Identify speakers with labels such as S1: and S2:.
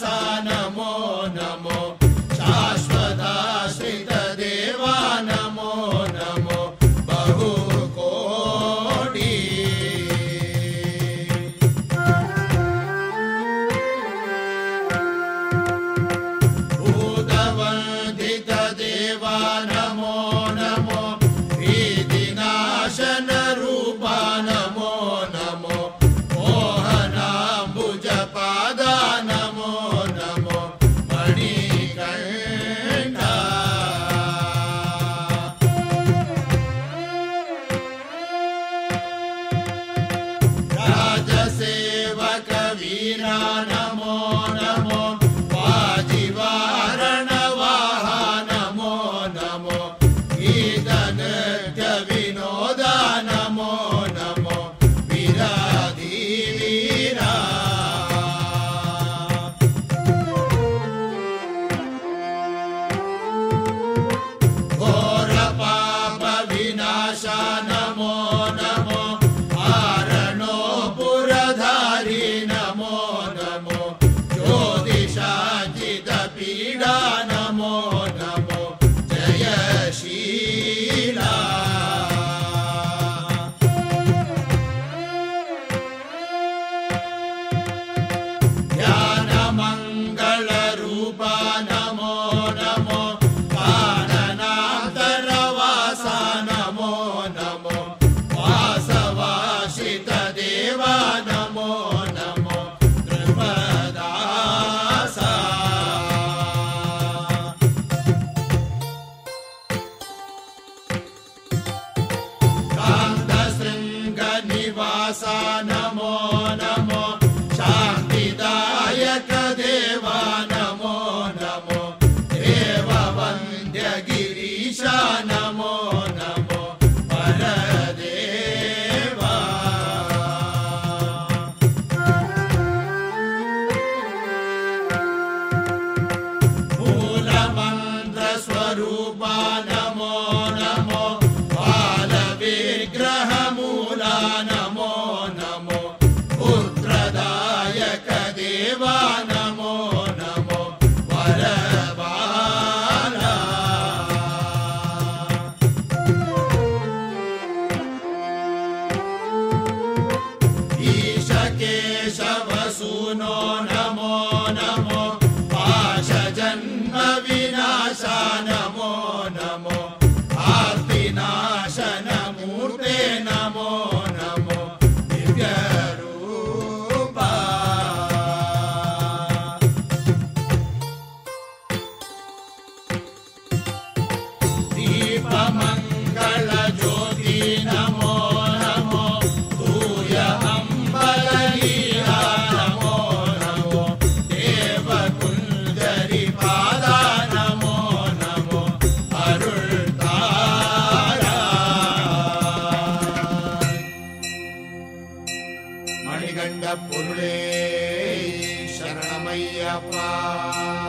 S1: सा जसेवकवीरा नमो शान्तियक देवा नमो नमो देववन्द्यगिरीशा नम विनाशा नमो। नमो आविनाश नमो नमो। निीपमङ्गलज्योति नमो Yeah.